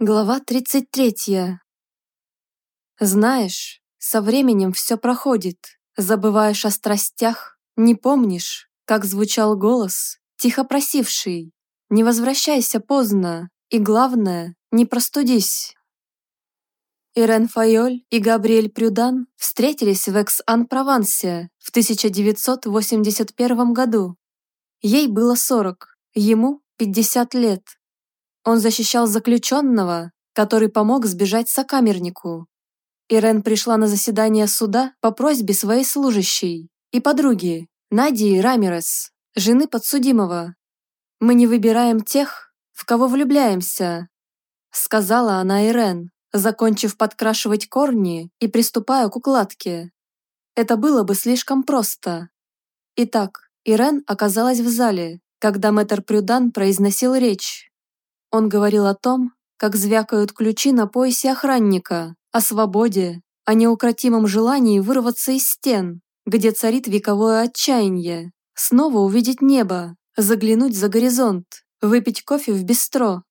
Глава 33. Знаешь, со временем все проходит, забываешь о страстях, не помнишь, как звучал голос, тихо просивший, не возвращайся поздно, и главное, не простудись. Ирен Файоль и Габриэль Прюдан встретились в Экс-Ан-Провансе в 1981 году. Ей было 40, ему 50 лет. Он защищал заключенного, который помог сбежать сокамернику. Ирен пришла на заседание суда по просьбе своей служащей и подруги, Надии Рамирес, жены подсудимого. «Мы не выбираем тех, в кого влюбляемся», сказала она Ирен, закончив подкрашивать корни и приступая к укладке. Это было бы слишком просто. Итак, Ирен оказалась в зале, когда мэтр Прюдан произносил речь. Он говорил о том, как звякают ключи на поясе охранника, о свободе, о неукротимом желании вырваться из стен, где царит вековое отчаяние, снова увидеть небо, заглянуть за горизонт, выпить кофе в бистро.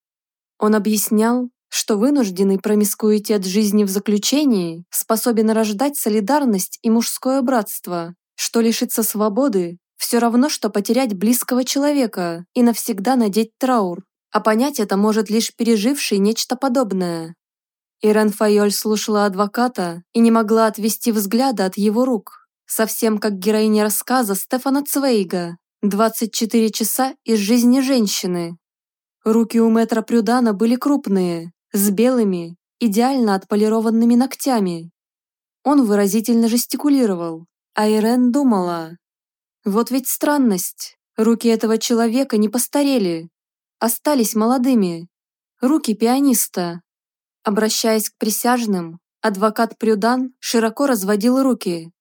Он объяснял, что вынужденный промискуитет жизни в заключении способен рождать солидарность и мужское братство, что лишиться свободы все равно, что потерять близкого человека и навсегда надеть траур а понять это может лишь переживший нечто подобное. Ирен Файоль слушала адвоката и не могла отвести взгляда от его рук, совсем как героиня рассказа Стефана Цвейга «24 часа из жизни женщины». Руки у мэтра Прюдана были крупные, с белыми, идеально отполированными ногтями. Он выразительно жестикулировал, а Ирен думала. Вот ведь странность, руки этого человека не постарели, остались молодыми. Руки пианиста. Обращаясь к присяжным, адвокат Прюдан широко разводил руки.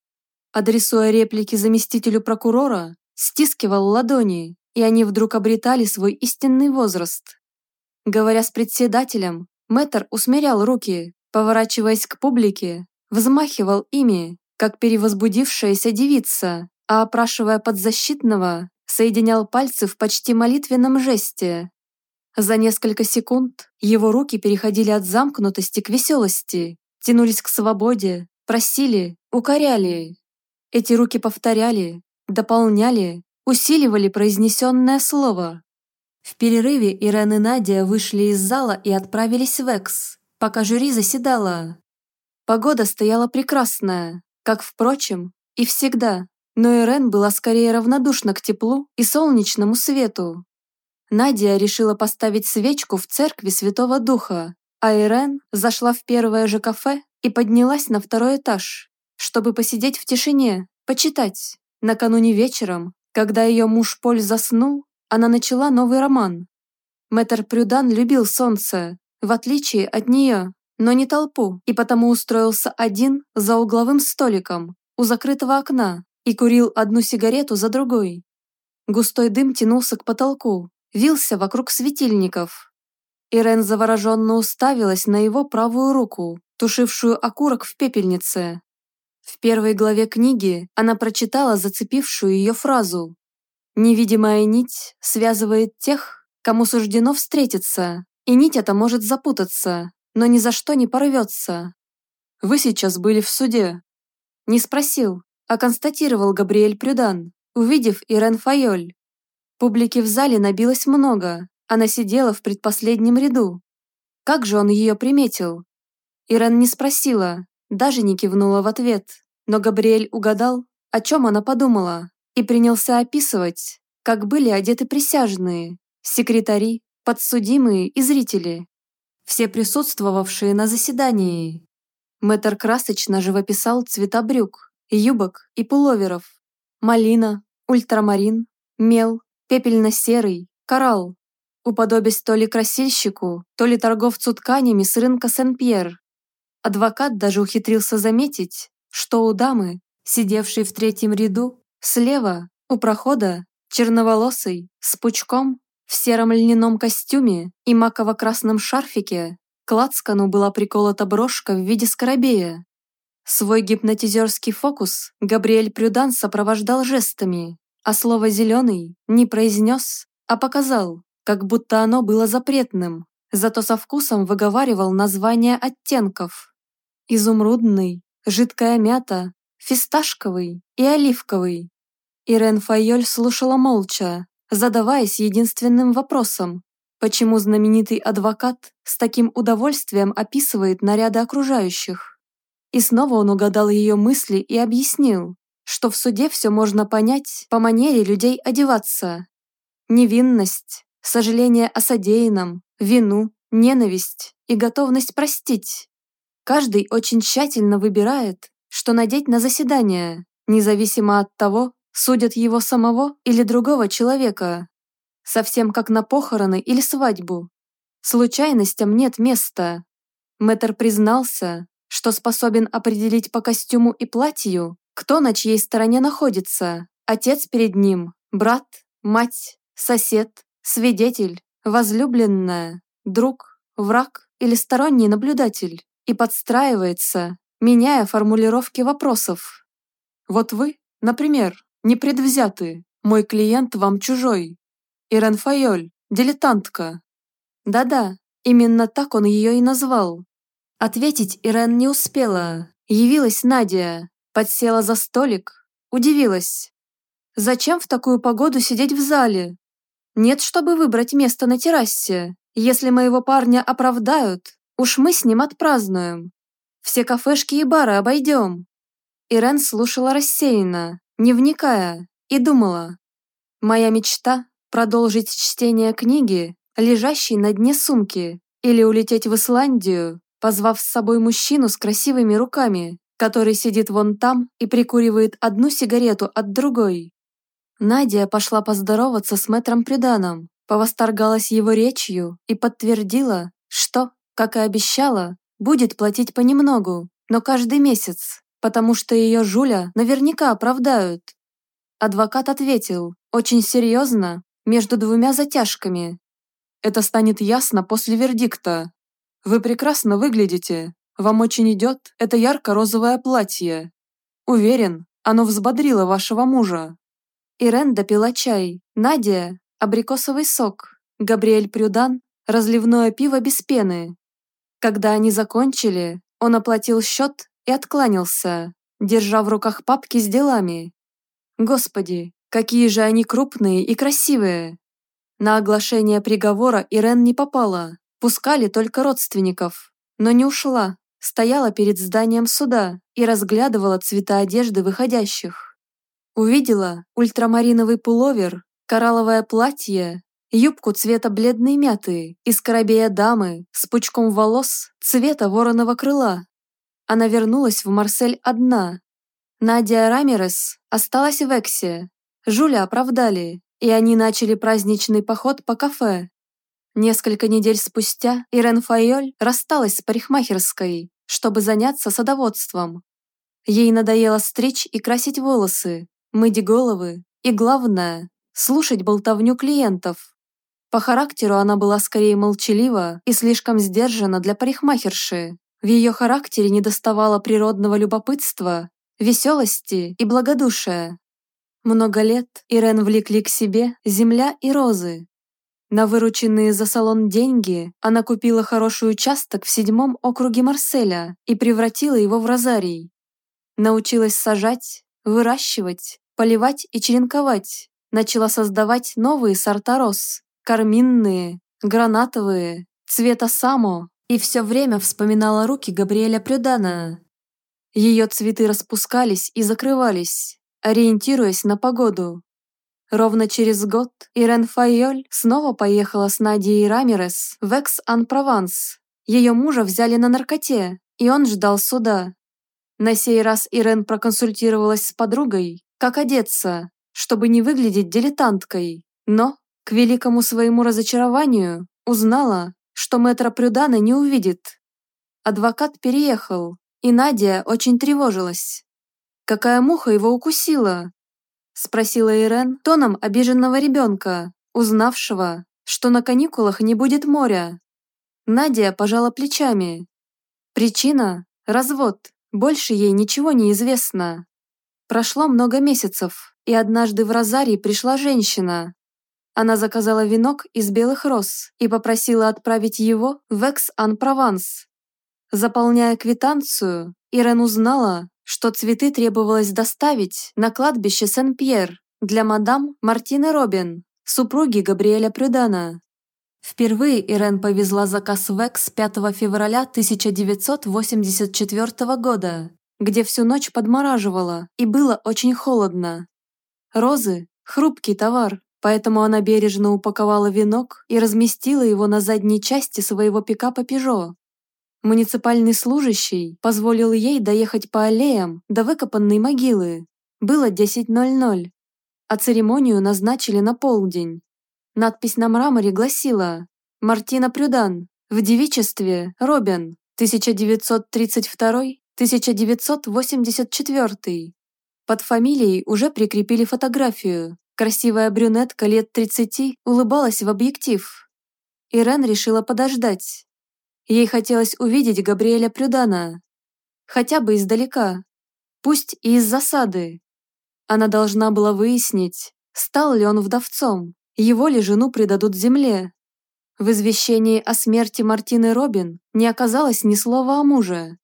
Адресуя реплики заместителю прокурора, стискивал ладони, и они вдруг обретали свой истинный возраст. Говоря с председателем, мэтр усмирял руки, поворачиваясь к публике, взмахивал ими, как перевозбудившаяся девица, а опрашивая подзащитного, соединял пальцы в почти молитвенном жесте. За несколько секунд его руки переходили от замкнутости к веселости, тянулись к свободе, просили, укоряли. Эти руки повторяли, дополняли, усиливали произнесенное слово. В перерыве Ирен и Надя вышли из зала и отправились в Экс, пока жюри заседало. Погода стояла прекрасная, как, впрочем, и всегда но Ирен была скорее равнодушна к теплу и солнечному свету. Надя решила поставить свечку в церкви Святого Духа, а Ирен зашла в первое же кафе и поднялась на второй этаж, чтобы посидеть в тишине, почитать. Накануне вечером, когда ее муж Поль заснул, она начала новый роман. Мэтр Прюдан любил солнце, в отличие от нее, но не толпу, и потому устроился один за угловым столиком у закрытого окна, и курил одну сигарету за другой. Густой дым тянулся к потолку, вился вокруг светильников. Ирен завороженно уставилась на его правую руку, тушившую окурок в пепельнице. В первой главе книги она прочитала зацепившую ее фразу «Невидимая нить связывает тех, кому суждено встретиться, и нить эта может запутаться, но ни за что не порвется». «Вы сейчас были в суде?» Не спросил, а констатировал Габриэль Прюдан, увидев Ирен Файоль. Публики в зале набилось много, она сидела в предпоследнем ряду. Как же он ее приметил? Ирен не спросила, даже не кивнула в ответ, но Габриэль угадал, о чем она подумала, и принялся описывать, как были одеты присяжные, секретари, подсудимые и зрители. Все присутствовавшие на заседании. Мэтр красочно живописал цвета брюк, юбок и пуловеров. Малина, ультрамарин, мел, пепельно-серый, коралл. Уподобясь то ли красильщику, то ли торговцу тканями с рынка Сен-Пьер. Адвокат даже ухитрился заметить, что у дамы, сидевшей в третьем ряду, слева, у прохода, черноволосый, с пучком, в сером льняном костюме и маково-красном шарфике, к лацкану была приколота брошка в виде скоробея, Свой гипнотизерский фокус Габриэль Прюдан сопровождал жестами, а слово «зеленый» не произнес, а показал, как будто оно было запретным, зато со вкусом выговаривал названия оттенков. Изумрудный, жидкая мята, фисташковый и оливковый. Ирен Файоль слушала молча, задаваясь единственным вопросом, почему знаменитый адвокат с таким удовольствием описывает наряды окружающих. И снова он угадал ее мысли и объяснил, что в суде все можно понять по манере людей одеваться. Невинность, сожаление о содеянном, вину, ненависть и готовность простить. Каждый очень тщательно выбирает, что надеть на заседание, независимо от того, судят его самого или другого человека. Совсем как на похороны или свадьбу. Случайностям нет места. Мэтр признался, что способен определить по костюму и платью, кто на чьей стороне находится. Отец перед ним, брат, мать, сосед, свидетель, возлюбленная, друг, враг или сторонний наблюдатель и подстраивается, меняя формулировки вопросов. Вот вы, например, непредвзяты, мой клиент вам чужой. Ирен Файоль, дилетантка. Да-да, именно так он ее и назвал. Ответить Ирен не успела. Явилась Надя, подсела за столик, удивилась. Зачем в такую погоду сидеть в зале? Нет, чтобы выбрать место на террасе. Если моего парня оправдают, уж мы с ним отпразднуем. Все кафешки и бары обойдем. Ирен слушала рассеянно, не вникая, и думала. Моя мечта – продолжить чтение книги, лежащей на дне сумки, или улететь в Исландию, позвав с собой мужчину с красивыми руками, который сидит вон там и прикуривает одну сигарету от другой. Надя пошла поздороваться с мэтром Приданом, повосторгалась его речью и подтвердила, что, как и обещала, будет платить понемногу, но каждый месяц, потому что ее Жуля наверняка оправдают. Адвокат ответил, очень серьезно, между двумя затяжками. Это станет ясно после вердикта. Вы прекрасно выглядите, вам очень идет это ярко-розовое платье. Уверен, оно взбодрило вашего мужа. Ирен допила чай, Надя – абрикосовый сок, Габриэль Прюдан – разливное пиво без пены. Когда они закончили, он оплатил счет и откланялся, держа в руках папки с делами. Господи, какие же они крупные и красивые! На оглашение приговора Ирен не попала, пускали только родственников, но не ушла, стояла перед зданием суда и разглядывала цвета одежды выходящих. Увидела ультрамариновый пуловер, коралловое платье, юбку цвета бледной мяты и скоробея дамы с пучком волос цвета вороного крыла. Она вернулась в Марсель одна. Надя Рамирес осталась в Эксе. Жуля оправдали, и они начали праздничный поход по кафе. Несколько недель спустя Ирен Файоль рассталась с парикмахерской, чтобы заняться садоводством. Ей надоело стричь и красить волосы, мыть головы и, главное, слушать болтовню клиентов. По характеру она была скорее молчалива и слишком сдержана для парикмахерши. В ее характере недоставало природного любопытства, веселости и благодушия. Много лет Ирен влекли к себе земля и розы. На вырученные за салон деньги она купила хороший участок в седьмом округе Марселя и превратила его в розарий. Научилась сажать, выращивать, поливать и черенковать. Начала создавать новые сорта роз карминные, гранатовые, цвета само, и все время вспоминала руки Габриэля Прюдана. Ее цветы распускались и закрывались, ориентируясь на погоду. Ровно через год Ирен Файоль снова поехала с Надией Рамирес в Экс-Ан-Прованс. Ее мужа взяли на наркоте, и он ждал суда. На сей раз Ирен проконсультировалась с подругой, как одеться, чтобы не выглядеть дилетанткой, но к великому своему разочарованию узнала, что мэтра Прюдана не увидит. Адвокат переехал, и Надя очень тревожилась. «Какая муха его укусила?» Спросила Ирен тоном обиженного ребенка, узнавшего, что на каникулах не будет моря. Надя пожала плечами. Причина – развод, больше ей ничего не известно. Прошло много месяцев, и однажды в Розарий пришла женщина, Она заказала венок из белых роз и попросила отправить его в Экс-Ан-Прованс. Заполняя квитанцию, Ирен узнала, что цветы требовалось доставить на кладбище Сен-Пьер для мадам Мартины Робин, супруги Габриэля Прюдана. Впервые Ирен повезла заказ в Экс 5 февраля 1984 года, где всю ночь подмораживала и было очень холодно. Розы – хрупкий товар, поэтому она бережно упаковала венок и разместила его на задней части своего пикапа «Пежо». Муниципальный служащий позволил ей доехать по аллеям до выкопанной могилы. Было 10.00, а церемонию назначили на полдень. Надпись на мраморе гласила «Мартина Прюдан, в девичестве Робин, 1932-1984». Под фамилией уже прикрепили фотографию. Красивая брюнетка лет 30 улыбалась в объектив. Ирен решила подождать. Ей хотелось увидеть Габриэля Прюдана. Хотя бы издалека. Пусть и из засады. Она должна была выяснить, стал ли он вдовцом, его ли жену предадут земле. В извещении о смерти Мартины Робин не оказалось ни слова о муже.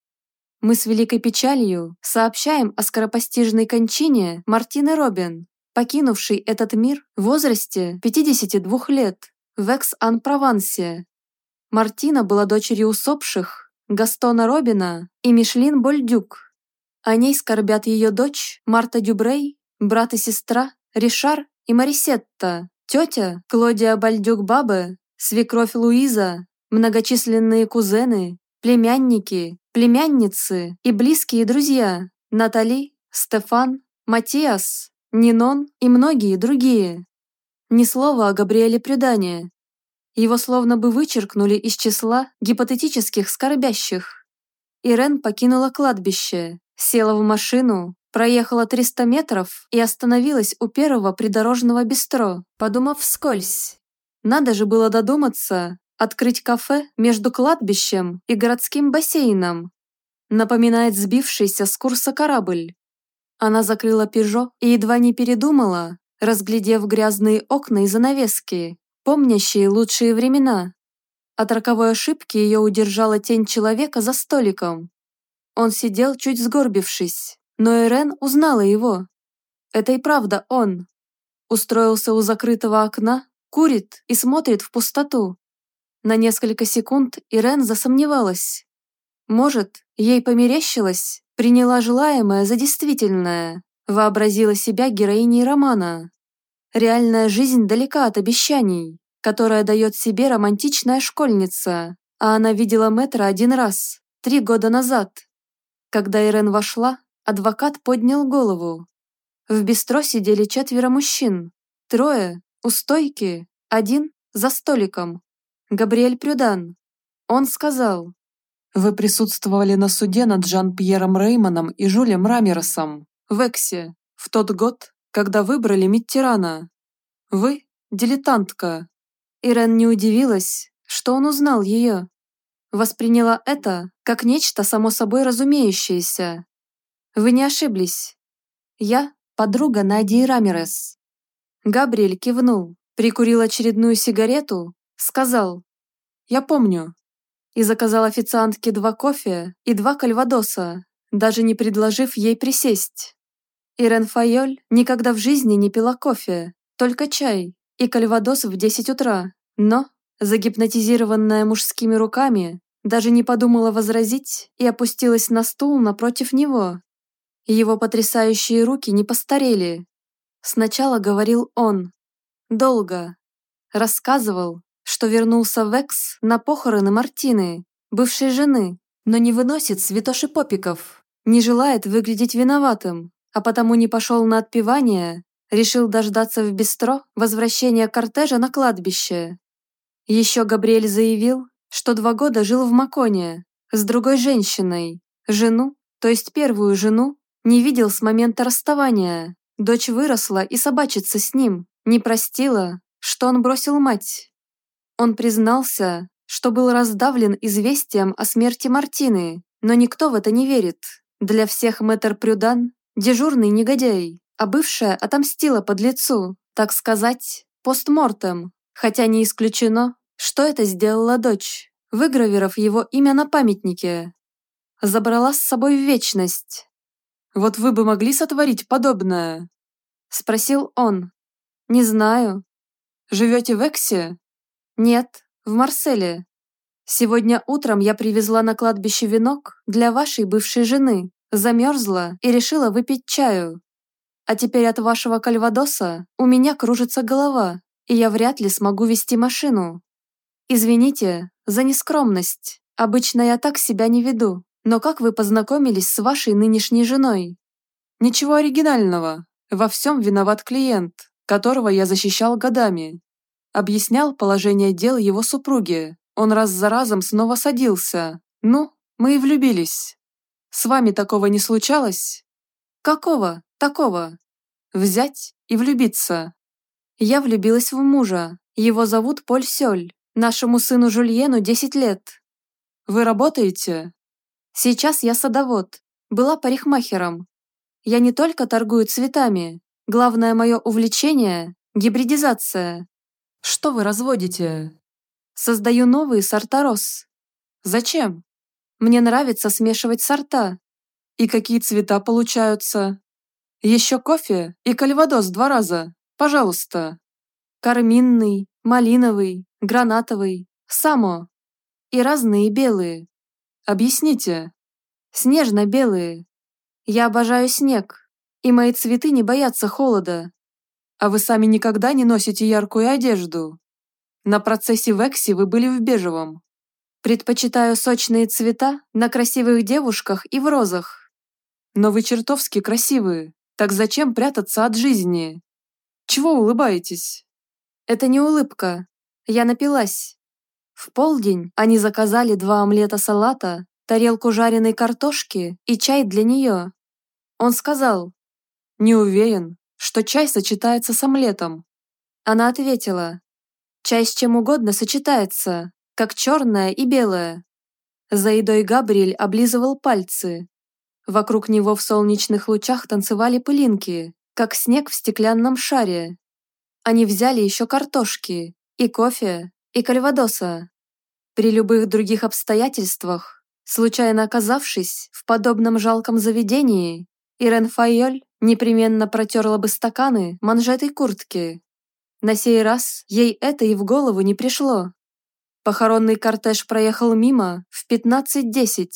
Мы с великой печалью сообщаем о скоропостижной кончине Мартины Робин, покинувшей этот мир в возрасте 52 лет в Экс-Ан-Провансе. Мартина была дочерью усопших Гастона Робина и Мишлин Больдюк. О ней скорбят ее дочь Марта Дюбрей, брат и сестра Ришар и Марисетта, тетя Клодия Больдюк-Бабе, свекровь Луиза, многочисленные кузены, племянники, племянницы и близкие друзья Натали, Стефан, Матиас, Нинон и многие другие. Ни слова о Габриэле Предания. Его словно бы вычеркнули из числа гипотетических скорбящих. Ирен покинула кладбище, села в машину, проехала 300 метров и остановилась у первого придорожного бистро, подумав вскользь. Надо же было додуматься, Открыть кафе между кладбищем и городским бассейном. Напоминает сбившийся с курса корабль. Она закрыла «Пежо» и едва не передумала, разглядев грязные окна и занавески, помнящие лучшие времена. От роковой ошибки ее удержала тень человека за столиком. Он сидел чуть сгорбившись, но Ирен узнала его. Это и правда он. Устроился у закрытого окна, курит и смотрит в пустоту. На несколько секунд Ирен засомневалась. Может, ей померещилось, приняла желаемое за действительное, вообразила себя героиней романа. Реальная жизнь далека от обещаний, которая дает себе романтичная школьница, а она видела Мэтра один раз, три года назад. Когда Ирен вошла, адвокат поднял голову. В бистро сидели четверо мужчин, трое у стойки, один за столиком. Габриэль Прюдан. Он сказал, «Вы присутствовали на суде над Жан-Пьером Реймоном и Жюлем Рамеросом в Эксе в тот год, когда выбрали Миттерана. Вы – дилетантка». Ирен не удивилась, что он узнал ее. Восприняла это как нечто само собой разумеющееся. Вы не ошиблись. Я – подруга Надии Рамерес. Габриэль кивнул, прикурил очередную сигарету Сказал «Я помню» и заказал официантке два кофе и два кальвадоса, даже не предложив ей присесть. Ирен Файоль никогда в жизни не пила кофе, только чай и кальвадос в 10 утра, но, загипнотизированная мужскими руками, даже не подумала возразить и опустилась на стул напротив него. Его потрясающие руки не постарели. Сначала говорил он. Долго. Рассказывал, что вернулся в Экс на похороны Мартины, бывшей жены, но не выносит святоши попиков, не желает выглядеть виноватым, а потому не пошел на отпевание, решил дождаться в бистро возвращения кортежа на кладбище. Еще Габриэль заявил, что два года жил в Маконе с другой женщиной, жену, то есть первую жену, не видел с момента расставания. Дочь выросла и собачится с ним, не простила, что он бросил мать. Он признался, что был раздавлен известием о смерти Мартины, но никто в это не верит. Для всех мэтр Прюдан – дежурный негодяй, а бывшая отомстила под лицу, так сказать, постмортем, хотя не исключено, что это сделала дочь, выгравировав его имя на памятнике. Забрала с собой вечность. «Вот вы бы могли сотворить подобное?» Спросил он. «Не знаю». «Живете в Эксе?» «Нет, в Марселе. Сегодня утром я привезла на кладбище венок для вашей бывшей жены, замерзла и решила выпить чаю. А теперь от вашего кальвадоса у меня кружится голова, и я вряд ли смогу вести машину. Извините за нескромность. Обычно я так себя не веду. Но как вы познакомились с вашей нынешней женой? Ничего оригинального. Во всем виноват клиент, которого я защищал годами. Объяснял положение дел его супруги. Он раз за разом снова садился. Ну, мы и влюбились. С вами такого не случалось? Какого? Такого? Взять и влюбиться. Я влюбилась в мужа. Его зовут Поль Сёль. Нашему сыну Жульену 10 лет. Вы работаете? Сейчас я садовод. Была парикмахером. Я не только торгую цветами. Главное мое увлечение – гибридизация. Что вы разводите? Создаю новые сорта роз. Зачем? Мне нравится смешивать сорта. И какие цвета получаются? Еще кофе и кальвадос два раза. Пожалуйста. Карминный, малиновый, гранатовый, само. И разные белые. Объясните. Снежно-белые. Я обожаю снег, и мои цветы не боятся холода. А вы сами никогда не носите яркую одежду? На процессе Векси вы были в бежевом. Предпочитаю сочные цвета на красивых девушках и в розах. Но вы чертовски красивые. Так зачем прятаться от жизни? Чего улыбаетесь? Это не улыбка. Я напилась. В полдень они заказали два омлета салата, тарелку жареной картошки и чай для нее. Он сказал, «Не уверен, что чай сочетается с омлетом». Она ответила, «Чай с чем угодно сочетается, как черное и белое». За едой Габриэль облизывал пальцы. Вокруг него в солнечных лучах танцевали пылинки, как снег в стеклянном шаре. Они взяли еще картошки, и кофе, и кальвадоса. При любых других обстоятельствах, случайно оказавшись в подобном жалком заведении, Ирен Файоль непременно протерла бы стаканы манжетой куртки. На сей раз ей это и в голову не пришло. Похоронный кортеж проехал мимо в 15.10.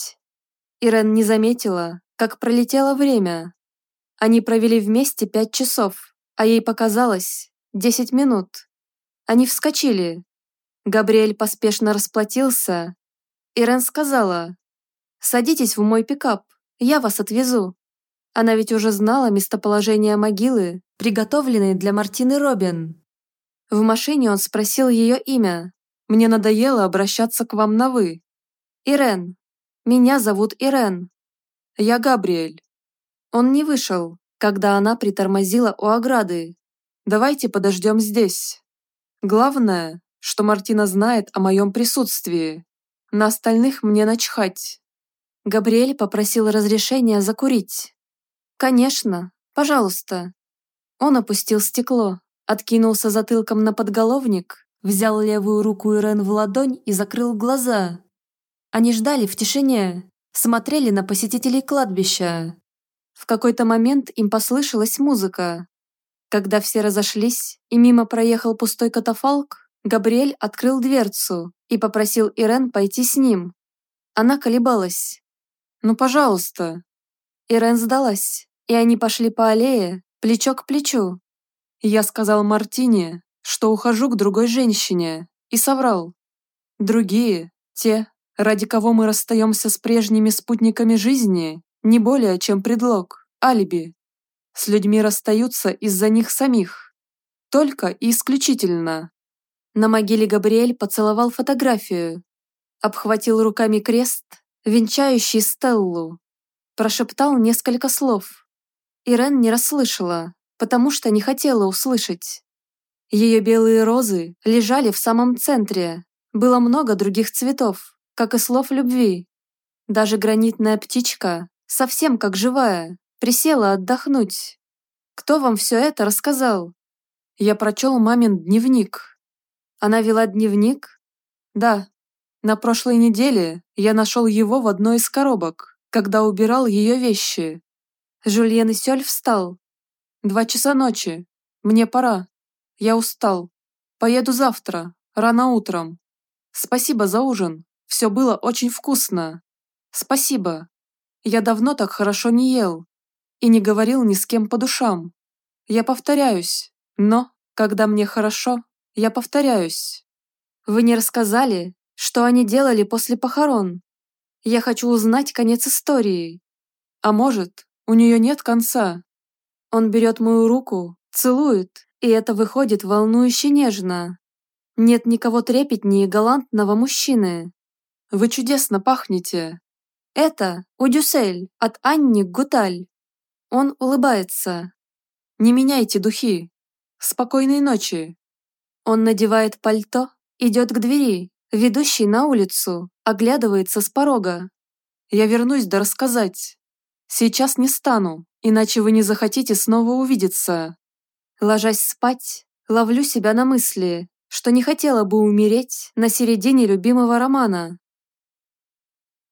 Ирен не заметила, как пролетело время. Они провели вместе пять часов, а ей показалось 10 минут. Они вскочили, Габриэль поспешно расплатился. Ирен сказала, «Садитесь в мой пикап, я вас отвезу». Она ведь уже знала местоположение могилы, приготовленной для Мартины Робин. В машине он спросил ее имя. «Мне надоело обращаться к вам на «вы». «Ирен. Меня зовут Ирен». «Я Габриэль». Он не вышел, когда она притормозила у ограды. «Давайте подождем здесь. Главное, что Мартина знает о моем присутствии. На остальных мне начхать. Габриэль попросил разрешения закурить. «Конечно, пожалуйста». Он опустил стекло, откинулся затылком на подголовник, взял левую руку Ирен в ладонь и закрыл глаза. Они ждали в тишине, смотрели на посетителей кладбища. В какой-то момент им послышалась музыка. Когда все разошлись и мимо проехал пустой катафалк, Габриэль открыл дверцу и попросил Ирен пойти с ним. Она колебалась. «Ну, пожалуйста». Ирен сдалась, и они пошли по аллее, плечо к плечу. Я сказал Мартине, что ухожу к другой женщине, и соврал. Другие, те, ради кого мы расстаемся с прежними спутниками жизни, не более чем предлог, алиби. С людьми расстаются из-за них самих. Только и исключительно. На могиле Габриэль поцеловал фотографию, обхватил руками крест, венчающий Стеллу, прошептал несколько слов. Ирен не расслышала, потому что не хотела услышать. Ее белые розы лежали в самом центре, было много других цветов, как и слов любви. Даже гранитная птичка, совсем как живая, присела отдохнуть. Кто вам все это рассказал? Я прочел мамин дневник. Она вела дневник? Да. На прошлой неделе я нашел его в одной из коробок, когда убирал ее вещи. Жульен Сёль встал. Два часа ночи. Мне пора. Я устал. Поеду завтра, рано утром. Спасибо за ужин. Все было очень вкусно. Спасибо. Я давно так хорошо не ел и не говорил ни с кем по душам. Я повторяюсь, но, когда мне хорошо, я повторяюсь. Вы не рассказали, что они делали после похорон? Я хочу узнать конец истории. А может, у нее нет конца? Он берет мою руку, целует, и это выходит волнующе нежно. Нет никого трепетнее галантного мужчины. Вы чудесно пахнете. Это Удюсель от Анни Гуталь. Он улыбается. Не меняйте духи. Спокойной ночи. Он надевает пальто, идет к двери, ведущей на улицу, оглядывается с порога. Я вернусь да рассказать. Сейчас не стану, иначе вы не захотите снова увидеться. Ложась спать, ловлю себя на мысли, что не хотела бы умереть на середине любимого романа.